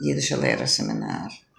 Jiddische lerarseminar.